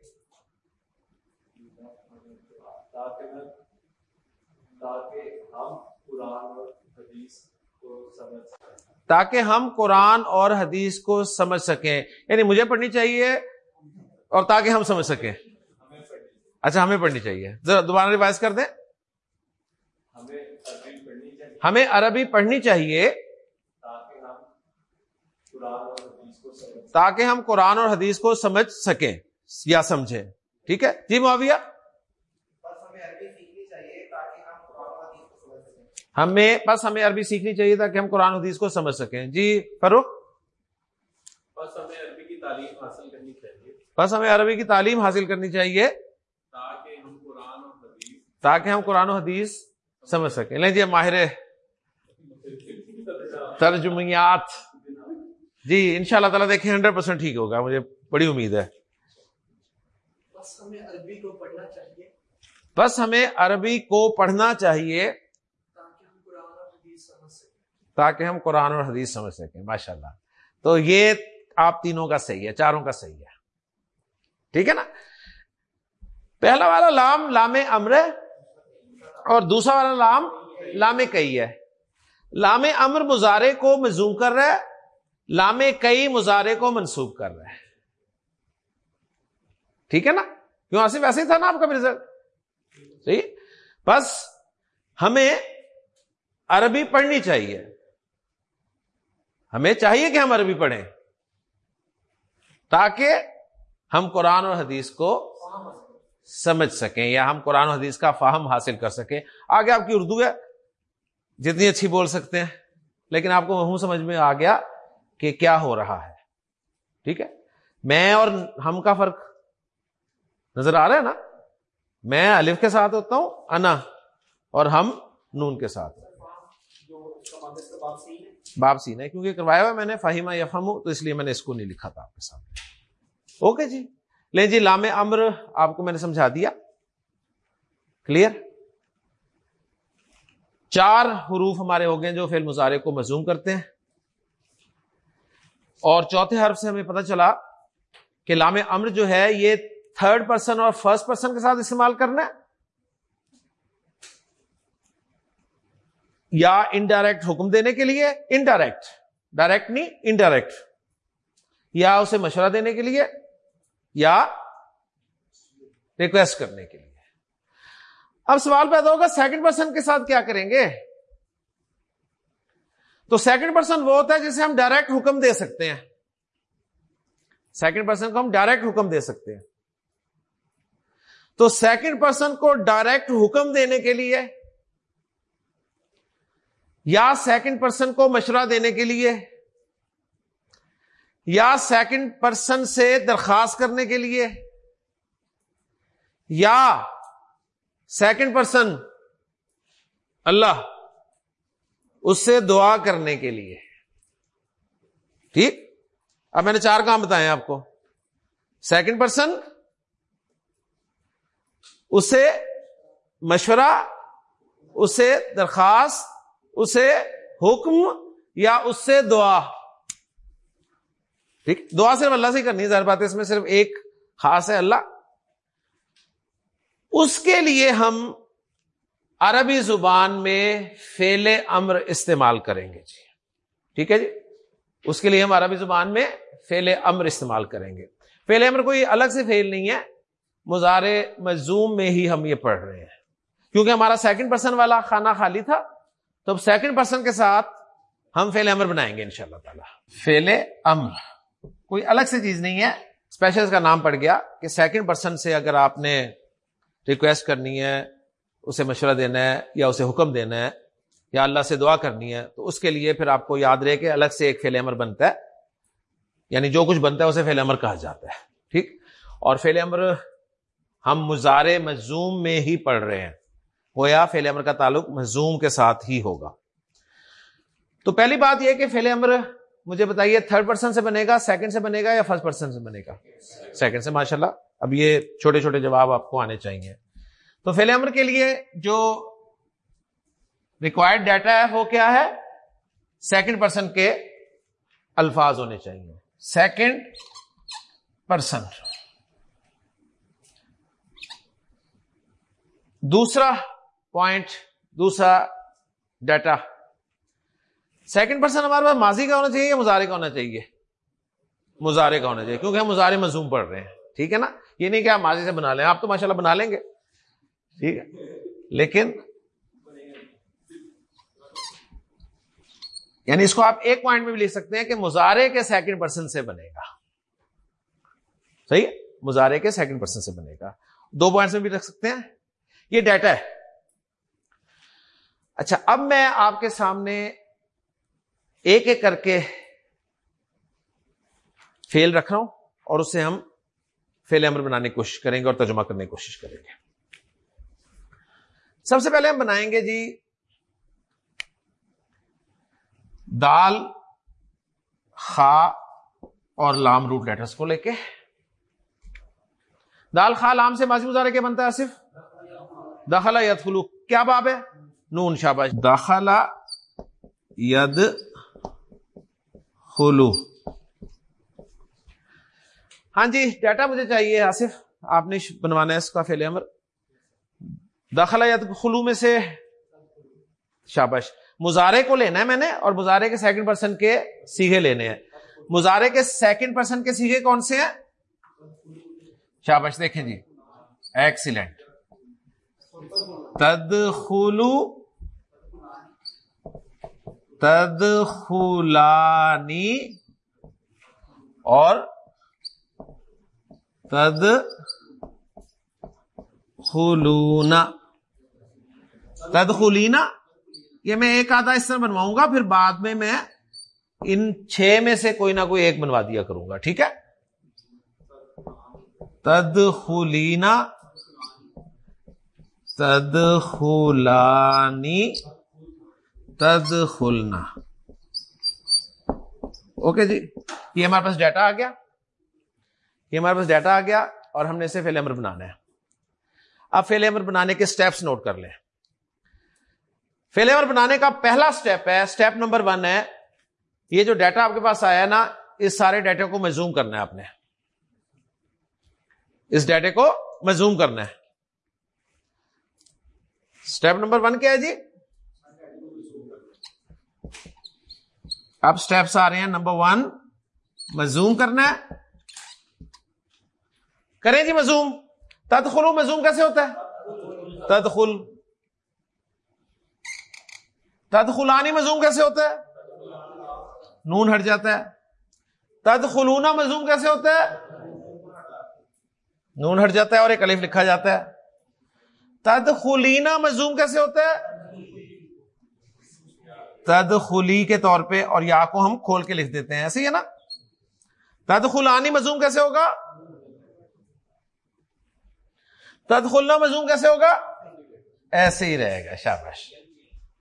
تاکہ ہم قرآن اور حدیث کو سمجھ سکیں۔ یعنی مجھے پڑھنی چاہیے اور تاکہ ہم سمجھ سکیں۔ اچھا ہمیں پڑھنی چاہیے۔ ذرا دوبارہ ریوائز کر دیں۔ ہمیں عربی پڑھنی چاہیے۔ تاکہ ہم قرآن اور حدیث کو سمجھ سکیں یا سمجھیں۔ ٹھیک ہے؟ جی معاویہ؟ ہمیں بس ہمیں عربی سیکھنی چاہیے تاکہ ہم قرآن حدیث کو سمجھ سکیں۔ جی فروخ بس ہمیں عربی کی تعلیم حاصل کرنی چاہیے۔ بس ہمیں عربی کی تعلیم حاصل کرنی چاہیے۔ تاکہ ہم قرآن و حدیث تاکہ ہم قرآن و حدیث سمجھ سکیں۔ لیں جی ماہر ترجمیات جی ان شاء اللہ تعالیٰ دیکھیں ہنڈریڈ پرسینٹ ٹھیک ہوگا مجھے بڑی امید ہے۔ بس ہمیں عربی کو پڑھنا چاہیے۔ بس ہمیں عربی کو پڑھنا چاہیے۔ تاکہ ہم قرآن اور حدیث سمجھ سکیں۔ سمجھ سکیں ماشاء اللہ تو یہ آپ تینوں کا صحیح ہے چاروں کا صحیح ہے۔ ٹھیک ہے نا؟ پہلا والا لام لام امر ہے اور دوسرا والا لام لام کئی ہے۔ لام امر مظاہرے کو مزوم کر رہا ہے۔ لام کئی مظاہرے کو منسوخ کر رہا ہے ٹھیک ہے نا؟ کیوں آصف ایسے ہی تھا نا آپ کا رزلٹ صحیح؟ بس ہمیں عربی پڑھنی چاہیے۔ ہمیں چاہیے کہ ہم عربی پڑھیں۔ تاکہ ہم قرآن اور حدیث کو سمجھ سکیں یا ہم قرآن و حدیث کا فہم حاصل کر سکیں۔ آگے آپ کی اردو ہے۔ جتنی اچھی بول سکتے ہیں۔ لیکن آپ کو ہوں سمجھ میں آ گیا۔ کہ کیا ہو رہا ہے۔ ٹھیک ہے؟ میں اور ہم کا فرق۔ نظر آ رہا ہے نا؟ میں الف کے ساتھ ہوتا ہوں، انا، اور ہم نون کے ساتھ۔ باپ سین ہے، کیونکہ کروایا ہوا میں نے، فہیمہ یا فہم تو اس لیے میں نے اس کو نہیں لکھا تھا آپ کے ساتھ اوکے جی۔ لیں جی لام امر، آپ کو میں نے سمجھا دیا۔ کلیئر؟ چار حروف ہمارے ہو گئے جو فیل مظاہرے کو مزوم کرتے ہیں۔ اور چوتھے حرف سے ہمیں پتہ چلا کہ لام امر جو ہے یہ تھرڈ پرسن اور فرسٹ پرسن کے ساتھ استعمال کرنا ہے۔ یا انڈائریکٹ حکم دینے کے لیے انڈائریکٹ ڈائریکٹ نہیں انڈائریکٹ یا اسے مشورہ دینے کے لیے یا ریکویسٹ کرنے کے لیے۔ اب سوال پیدا ہوگا سیکنڈ پرسن کے ساتھ کیا کریں گے؟ تو سیکنڈ پرسن وہ ہوتا ہے جسے ہم ڈائریکٹ حکم دے سکتے ہیں۔ سیکنڈ پرسن کو ہم ڈائریکٹ حکم دے سکتے ہیں۔ تو سیکنڈ پرسن کو ڈائریکٹ حکم دینے کے لیے یا سیکنڈ پرسن کو مشورہ دینے کے لیے یا سیکنڈ پرسن سے درخواست کرنے کے لیے یا سیکنڈ پرسن اللہ اس سے دعا کرنے کے لیے۔ ٹھیک؟ اب میں نے چار کام بتائے آپ کو۔ سیکنڈ پرسن اسے مشورہ، اسے درخواست، اسے حکم یا اس سے دعا۔ ٹھیک؟ دعا صرف اللہ سے کرنی ظاہر بات ہے، اس میں صرف ایک خاص ہے اللہ۔ اس کے لیے ہم عربی زبان میں فیل امر استعمال کریں گے جی۔ ٹھیک ہے جی؟ اس کے لیے ہم عربی زبان میں فیل امر استعمال کریں گے۔ فیل امر کوئی الگ سے فیل نہیں ہے۔ مزار مزوم میں ہی ہم یہ پڑھ رہے ہیں۔ کیونکہ ہمارا سیکنڈ پرسن والا خانہ خالی تھا، تو اب سیکنڈ پرسن کے ساتھ ہم فیل امر بنائیں گے ان شاء اللہ تعالی۔ فیل امر، کوئی الگ سے چیز نہیں ہے۔ اسپیشل کا نام پڑ گیا کہ سیکنڈ پرسن سے اگر آپ نے ریکویسٹ کرنی ہے اسے مشورہ دینا ہے یا اسے حکم دینا ہے یا اللہ سے دعا کرنی ہے، تو اس کے لیے پھر آپ کو یاد رہے کہ الگ سے ایک فیل امر بنتا ہے۔ یعنی جو کچھ بنتا ہے، اسے فیل امر کہا جاتا ہے۔ ٹھیک؟ اور فیل امر ہم مزار مزوم میں ہی پڑھ رہے ہیں۔ گویا فیل امر کا تعلق مزوم کے ساتھ ہی ہوگا۔ تو پہلی بات یہ کہ فیل امر مجھے بتائیے تھرڈ پرسن سے بنے گا سیکنڈ سے بنے گا یا فرسٹ پرسن سے بنے گا؟ سیکنڈ سے ماشاء اللہ اب یہ چھوٹے چھوٹے جواب آپ کو آنے چاہیے۔ تو فیل امر کے لیے جو ریکوائرڈ ڈیٹا ہے وہ کیا ہے؟ سیکنڈ پرسن کے الفاظ ہونے چاہیے۔ سیکنڈ پرسن دوسرا پوائنٹ دوسرا ڈیٹا سیکنڈ پرسن ہمارے پاس ماضی کا ہونا چاہیے یا مظاہرے کا ہونا چاہیے؟ مظاہرے کا ہونا چاہیے، کیونکہ ہم مظاہرے مزوم پڑھ رہے ہیں۔ ٹھیک ہے نا؟ یہ نہیں کہ آپ ماضی سے بنا لیں، آپ تو ماشاء اللہ بنا لیں گے۔ ٹھیک ہے۔ لیکن یعنی اس کو آپ ایک پوائنٹ میں بھی لکھ سکتے ہیں کہ مظاہرے کے سیکنڈ پرسن سے بنے گا۔ صحیح مظاہرے کے سیکنڈ پرسن سے بنے گا۔ دو پوائنٹس میں بھی رکھ سکتے ہیں۔ یہ ڈیٹا ہے۔ اچھا اب میں آپ کے سامنے ایک ایک کر کے فیل رکھ رہا ہوں اور اسے ہم فیل امر بنانے کی کوشش کریں گے اور ترجمہ کرنے کی کوشش کریں گے۔ سب سے پہلے ہم بنائیں گے جی دال، خا اور لام روٹ لیٹرس کو لے کے۔ دال، خا، لام سے ماضی گزارے کے بنتا ہے صرف؟ دخلا ید خلو کیا باب ہے؟ نون، شاباش۔ دخلا ید خلو ہاں جی ڈیٹا مجھے چاہیے، آصف۔ آپ نے بنوانا ہے اس کا فیل امر۔ داخلہ یا خلو میں سے شابش۔ مظاہرے کو لینا ہے میں نے اور مظاہرے کے سیکنڈ پرسن کے سیگے لینے ہیں۔ مظاہرے کے سیکنڈ پرسن کے سیگے کون سے ہیں؟ شابش، دیکھیں جی۔ ایکسیلنٹ تد خلو تد خلانی اور تد خلونا تد خلینا یہ میں ایک آدھا اس طرح بنواؤں گا، پھر بعد میں میں ان چھ میں سے کوئی نہ کوئی ایک بنوا دیا کروں گا، ٹھیک ہے؟ تد خلینا تد تد خلنا اوکے جی یہ ہمارے پاس ڈیٹا آ گیا۔ یہ ہمارے پاس ڈیٹا آ گیا اور ہم نے اسے فیل امر بنانا ہے۔ اب فیل امر بنانے کے سٹیپس نوٹ کر لیں۔ فیل امر بنانے کا پہلا سٹیپ ہے سٹیپ نمبر ون ہے، یہ جو ڈیٹا آپ کے پاس آیا نا، اس سارے ڈیٹا کو مزوم کرنا ہے آپ نے۔ اس ڈیٹے کو مزوم کرنا ہے۔ اسٹیپ نمبر ون کیا ہے جی؟ اب اسٹیپس آ رہے ہیں۔ نمبر ون مزوم کرنا ہے۔ کریں جی مزوم تدخلو مزوم کیسے ہوتا ہے؟ تدخل. تدخلانی مزوم کیسے ہوتا ہے؟ نون ہٹ جاتا ہے. تدخلونا مزوم کیسے ہوتا ہے؟ نون ہٹ جاتا ہے اور ایک الف لکھا جاتا ہے. تدخلینا مزوم کیسے ہوتا ہے؟ تدخلی کے طور پہ اور یا کو ہم کھول کے لکھ دیتے ہیں. ایسے ہی ہے نا؟ تدخلانی مزوم کیسے ہوگا؟ تدخلنا مزوم کیسے ہوگا؟ ایسے ہی رہے گا، شاباش۔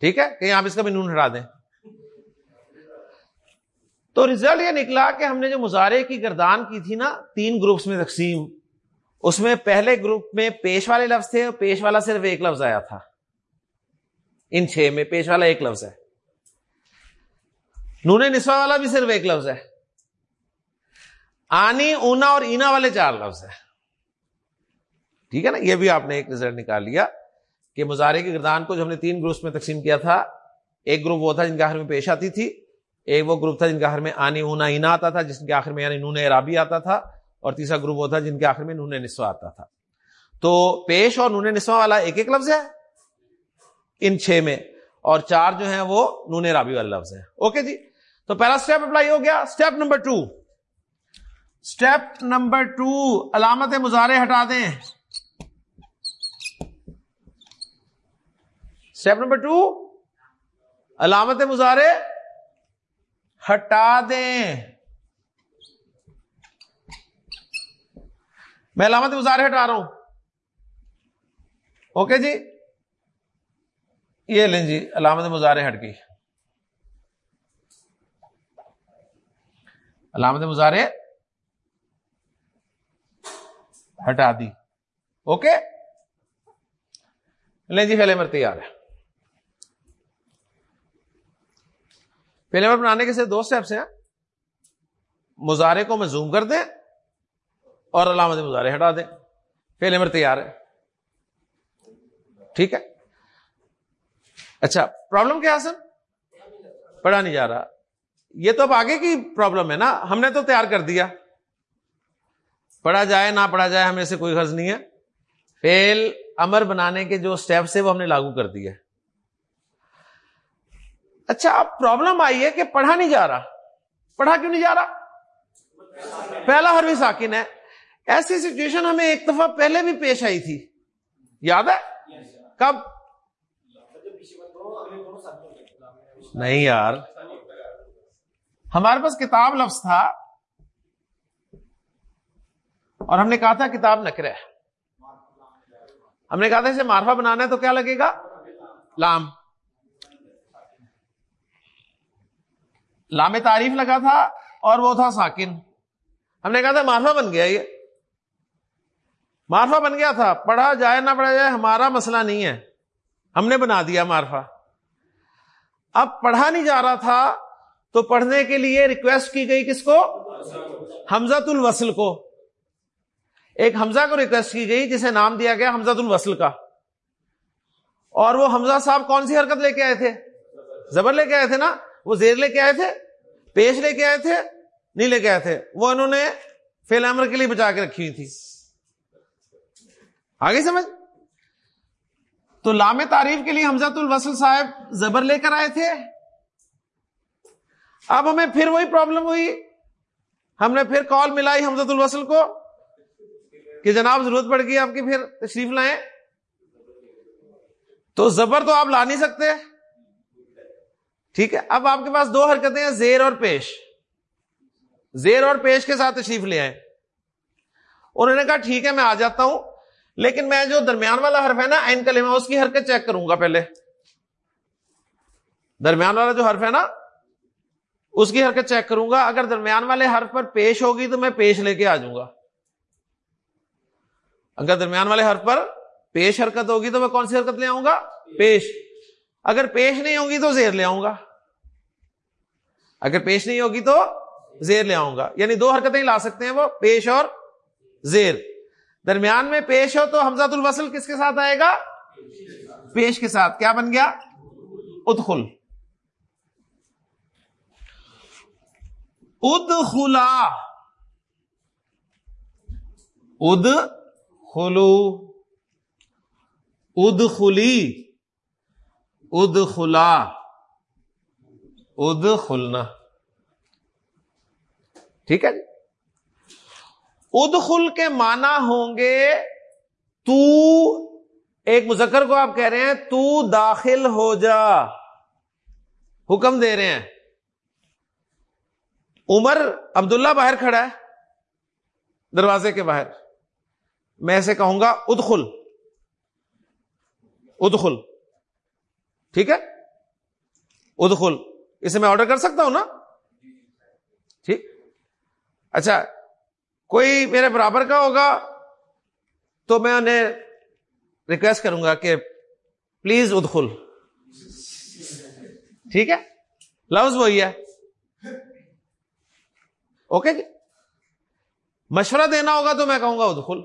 ٹھیک ہے؟ کہ آپ اس کا بھی نون ہٹا دیں۔ تو ریزلٹ یہ نکلا کہ ہم نے جو مظاہرے کی گردان کی تھی نا، تین گروپس میں تقسیم۔ اس میں پہلے گروپ میں پیش والے لفظ تھے اور پیش والا صرف ایک لفظ آیا تھا۔ ان چھ میں پیش والا ایک لفظ ہے۔ نون نسوا والا بھی صرف ایک لفظ ہے۔ آنی، اونا اور اینا والے چار لفظ ہے ٹھیک ہے نا؟ یہ بھی آپ نے ایک رزلٹ نکال لیا کہ مظاہرے کی گردان کو جو ہم نے تین گروپس میں تقسیم کیا تھا، ایک گروپ وہ تھا جن کے آخر میں پیش آتی تھی، ایک وہ گروپ تھا جن کے آخر میں آنی اونا اینا آتا تھا، جس کے آخر میں یعنی نون عرابی آتا تھا، اور تیسرا گروپ وہ تھا جن کے آخر میں نون نسوا آتا تھا۔ تو پیش اور نون نسوا والا ایک ایک لفظ ہے؟ ان چھ میں۔ اور چار جو ہیں وہ نون رابی والا لفظ ہے اوکے جی؟ تو پہلا اسٹیپ اپلائی ہو گیا۔ Step number two step number two علامت مظاہرے ہٹا دیں۔ اسٹیپ نمبر ٹو علامت مظاہرے ہٹا دیں۔ میں علامت مظاہرے ہٹا رہا ہوں۔ اوکے جی؟ یہ لیں جی علامت مظاہرے ہٹ گئی۔ علامت مظاہرے ہٹا دی۔ اوکے لیں جی پہلے مر تیار ہے۔ پہلے مر بنانے کے سے دو سٹیپس ہیں۔ مظاہرے کو میں زوم کر دیں اور علامت مظاہرے ہٹا دیں۔ پہلے مر تیار ہے ٹھیک ہے۔ اچھا پرابلم کیا سر پڑھا نہیں جا رہا۔ یہ تو اب آگے کی پرابلم ہے نا۔ ہم نے تو تیار کر دیا۔ پڑھا جائے، نہ پڑھا جائے ہمیں سے کوئی غرض نہیں ہے۔ فیل امر بنانے کے جو اسٹیپس ہے وہ ہم نے لاگو کر دیا اچھا اب پرابلم آئی ہے کہ پڑھا نہیں جا رہا۔ پڑھا کیوں نہیں جا رہا؟ پہلا حرف ساکن ہے۔ ایسی سچویشن ہمیں ایک دفعہ پہلے بھی پیش آئی تھی۔ یاد ہے؟ کب؟ نہیں یار۔ ہمارے پاس کتاب لفظ تھا۔ اور ہم نے کہا تھا کتاب نکرے ہم نے کہا تھا اسے مارفا بنانا ہے تو کیا لگے گا؟ لام۔ لام تعریف لگا تھا اور وہ تھا ساکن۔ ہم نے کہا تھا مارفا بن گیا یہ۔ مارفا بن گیا تھا۔ پڑھا جائے نہ پڑھا جائے ہمارا مسئلہ نہیں ہے۔ ہم نے بنا دیا مارفا۔ اب پڑھا نہیں جا رہا تھا تو پڑھنے کے لیے ریکویسٹ کی گئی کس کو؟ حمزت الوصل کو۔ ایک حمزہ کو ریکویسٹ کی گئی جسے نام دیا گیا حمزت الوصل کا۔ اور وہ حمزہ صاحب کون سی حرکت لے کے آئے تھے؟ زبر لے کے آئے تھے نا؟ وہ زیر لے کے آئے تھے، پیش لے کے آئے تھے، نہیں لے کے آئے تھے۔ وہ انہوں نے فیل امر کے لیے بچا کے رکھی ہوئی تھی۔ آگے سمجھ؟ تو لام تعریف کے لیے حمزت الوصل صاحب زبر لے کر آئے تھے۔ اب ہمیں پھر وہی پرابلم ہوئی۔ ہم نے پھر کال ملائی حمزت الوصل کو کہ جناب ضرورت پڑ گئی آپ کی، پھر تشریف لائیں۔ تو زبر تو آپ لا نہیں سکتے۔ ٹھیک ہے؟ اب آپ کے پاس دو حرکتیں ہیں، زیر اور پیش۔ زیر اور پیش کے ساتھ تشریف لے آئے انہوں نے کہا، ٹھیک ہے، میں آ جاتا ہوں۔ لیکن میں جو درمیان والا حرف ہے نا این کلمہ، اس کی حرکت چیک کروں گا پہلے۔ درمیان والا جو حرف ہے نا، اس کی حرکت چیک کروں گا۔ اگر درمیان والے حرف پر پیش ہوگی تو میں پیش لے کے آ جاؤں گا۔ اگر درمیان والے حرف پر پیش حرکت ہوگی تو میں کون سی حرکت لے آؤں گا؟ پیش۔ اگر پیش نہیں ہوگی تو زیر لے آؤں گا۔ اگر پیش نہیں ہوگی تو زیر لے آؤں گا۔ یعنی دو حرکتیں لا سکتے ہیں وہ، پیش اور زیر۔ درمیان میں پیش ہو تو حمزات الوصل کس کے ساتھ آئے گا؟ پیش کے ساتھ۔ کیا بن گیا؟ ادخل۔ ادخلا۔ اد خلو اد خلی اد خلا اد خلنا ٹھیک ہے جی؟ ادخل کے معنی ہوں گے تو، ایک مذکر کو آپ کہہ رہے ہیں، تو داخل ہو جا۔ حکم دے رہے ہیں۔ عمر، عبداللہ باہر کھڑا ہے، دروازے کے باہر۔ میں ایسے کہوں گا، ادخل۔ ادخل۔ ٹھیک ہے؟ ادخل. اسے میں آرڈر کر سکتا ہوں نا؟ ٹھیک. اچھا کوئی میرے برابر کا ہوگا تو میں انہیں ریکویسٹ کروں گا کہ پلیز ادخل. ٹھیک ہے؟ لفظ وہی ہے. اوکے جی. مشورہ دینا ہوگا تو میں کہوں گا ادخل.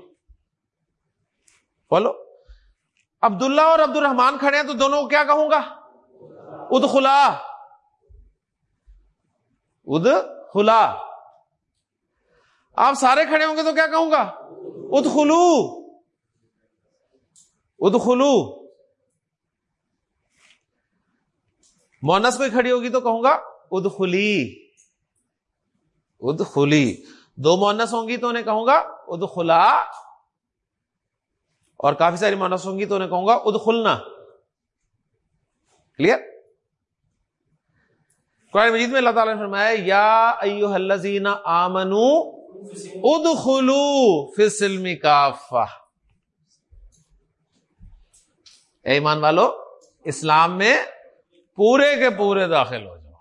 بولو عبداللہ اور عبد الرحمان کھڑے ہیں تو دونوں کو کیا کہوں گا؟ ادخلا۔ اد خلا آپ سارے کھڑے ہوں گے تو کیا کہوں گا؟ ادخلو۔ ادخلو۔ مونس کوئی کھڑی ہوگی تو کہوں گا، ادخلی۔ ادخلی۔ دو مونس ہوں گی تو انہیں کہوں گا، ادخلا۔ اور کافی ساری مونس ہوں گی تو انہیں کہوں گا، ادخلنا۔ کلیئر قرآن مجید میں اللہ تعالیٰ نے فرمایا، یا الذین آمنو ادخلو فی السلم کافہ۔ اے ایمان والو، اسلام میں پورے کے پورے داخل ہو جاؤ۔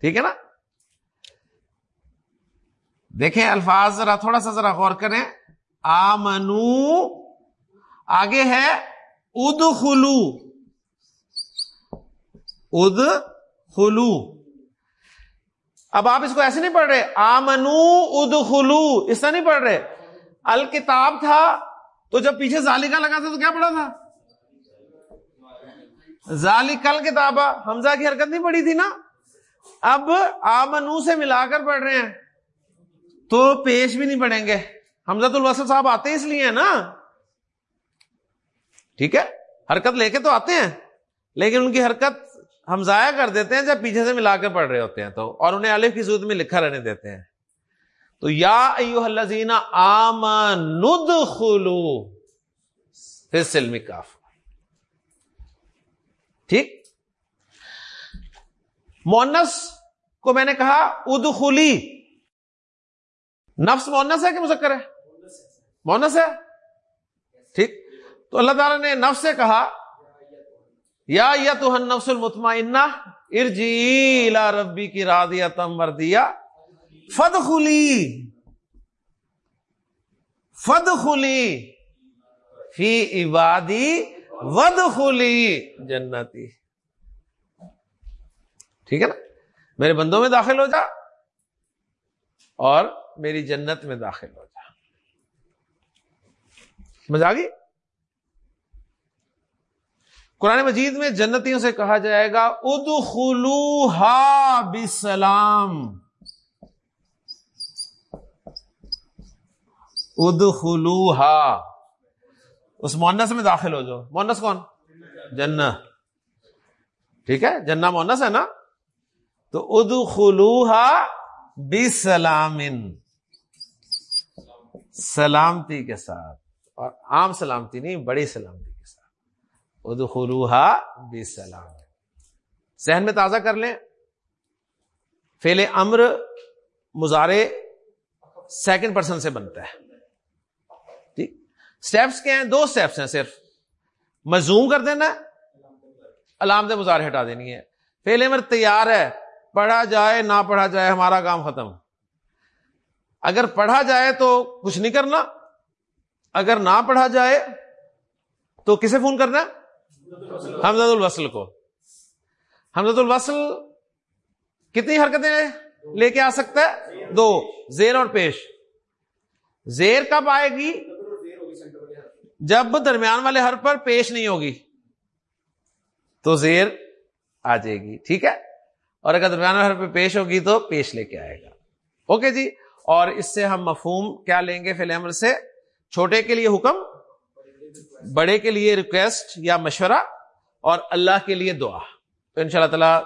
ٹھیک ہے نا؟ دیکھیں الفاظ ذرا تھوڑا سا، ذرا غور کریں۔ آمنو۔ آگے ہے اد خلو اد اب آپ اس کو ایسے نہیں پڑھ رہے۔ آمنو اد خلو اس طرح نہیں پڑھ رہے۔ الکتاب تھا تو جب پیچھے ذالکا لگا تھا تو کیا پڑھا تھا؟ ذالکل کتاب حمزہ کی حرکت نہیں پڑی تھی نا؟ اب آمنو سے ملا کر پڑھ رہے ہیں۔ تو پیش بھی نہیں پڑھیں گے۔ حمزت الوسط صاحب آتے اس لیے نا؟ ٹھیک ہے؟ حرکت لے کے تو آتے ہیں، لیکن ان کی حرکت ہم ضائع کر دیتے ہیں جب پیچھے سے ملا کے پڑھ رہے ہوتے ہیں تو، اور انہیں الف کی سود میں لکھا رہنے دیتے ہیں۔ تو یا ایو الذین آمنوا ادخلوا پھر سلم کاف ٹھیک؟ مونس کو میں نے کہا ادخلی۔ نفس مونس ہے کہ مذکر ہے؟ مونس ہے؟ ٹھیک۔ تو اللہ تعالیٰ نے نفس سے کہا، یا یا تو نفس المطمئنہ ارجی لا ربی کی رادیا تم وردیا فد خلی فد خلی فی عبادی ود خلی جنتی۔ ٹھیک ہے نا؟ میرے بندوں میں داخل ہو جا اور میری جنت میں داخل ہو جا۔ سمجھ آ گئی قرآن مجید میں جنتیوں سے کہا جائے گا اد بسلام۔ اد اس مونس میں داخل ہو جاؤ۔ مونس کون؟ جن ٹھیک ہے؟ جنا مونس ہے نا؟ تو اد خلو ہا بسلامن۔ سلامتی کے ساتھ۔ اور عام سلامتی نہیں، بڑی سلامتی کے ساتھ۔ اد خلوحا بسلام۔ سہن میں تازہ کر لیں۔ فیل امر مزارے سیکنڈ پرسن سے بنتا ہے۔ ٹھیک۔ اسٹیپس کیا ہیں؟ دو اسٹیپس ہیں صرف۔ مزوم کر دینا علامت مظاہرے ہٹا دینی ہے۔ فیل امر تیار ہے۔ پڑھا جائے، نہ پڑھا جائے، ہمارا کام ختم۔ اگر پڑھا جائے تو کچھ نہیں کرنا۔ اگر نہ پڑھا جائے تو کسے فون کرنا حمزد الوصل کو۔ حمزد الوصل کتنی حرکتیں لے کے آ سکتا ہے؟ دو، زیر اور پیش۔ زیر کب آئے گی؟ جب درمیان والے ہر پر پیش نہیں ہوگی۔ تو زیر آ جائے گی، ٹھیک ہے؟ اور اگر درمیان والے ہر پہ پیش ہوگی تو پیش لے کے آئے گا۔ اوکے جی؟ اور اس سے ہم مفہوم کیا لیں گے فی امر سے؟ چھوٹے کے لیے حکم، بڑے کے لیے ریکویسٹ یا مشورہ، اور اللہ کے لیے دعا۔ تو ان شاء اللہ تعالیٰ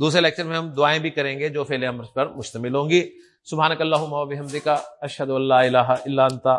دوسرے لیکچر میں ہم دعائیں بھی کریں گے جو فیل امر پر مشتمل ہوں گی۔ سبحان اللہ اشد اللہ اللہ اللہ